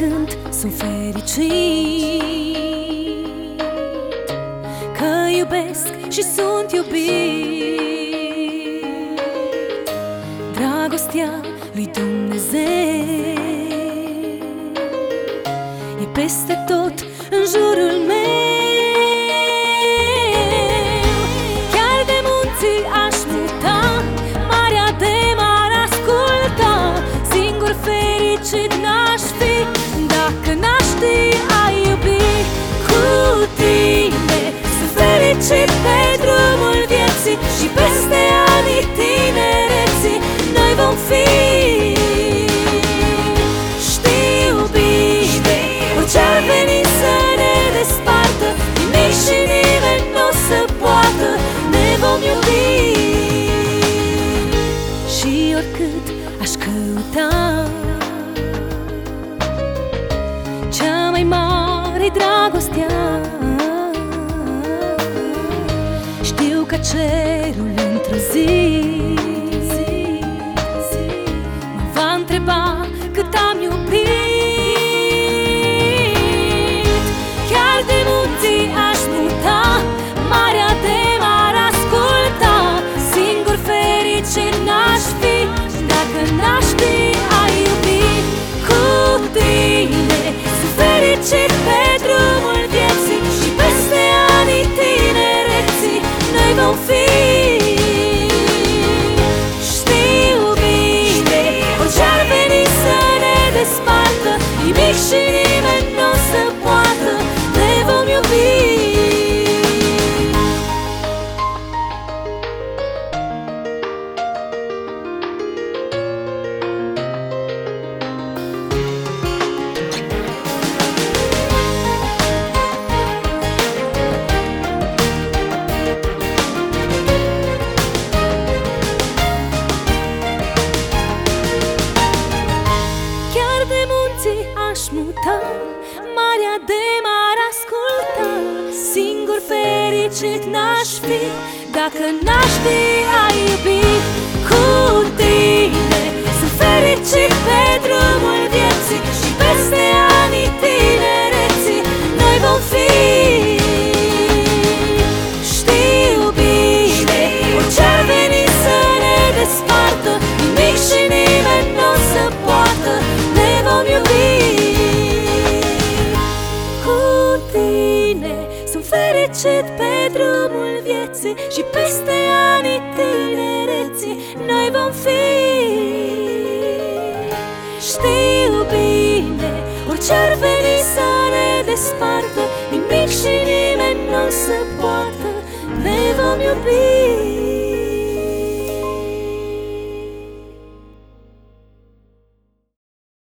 când sunt fericit Că iubesc și sunt iubit Dragostea lui Dumnezeu. E peste tot în jurul meu. Și oricât aș căuta. Cea mai mare dragostea Știu că cerul într-o zi Nimic și nimeni fericit n-aș fi Dacă n-aș fi a iubi cu fericit pe drumul vieții Și peste anii tinereții Noi vom fi. Știu bine Orice-ar veni să ne despartă Nimic și nimeni nu o să poată Ne vom iubi